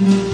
Mm-hmm.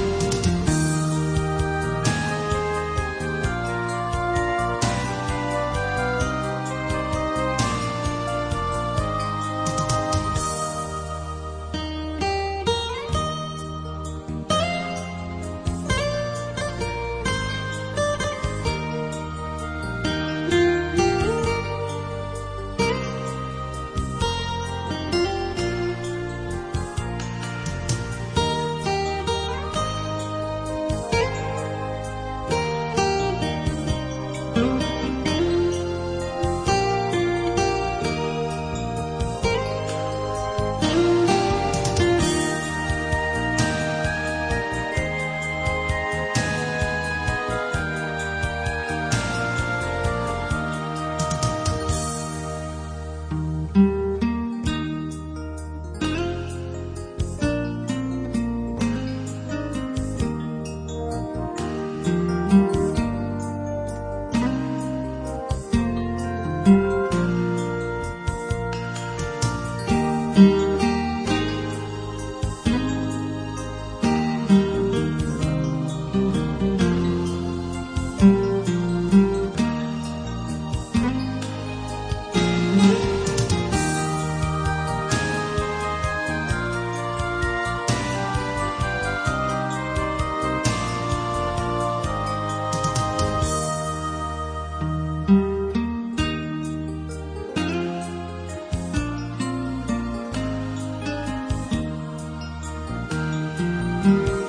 啊。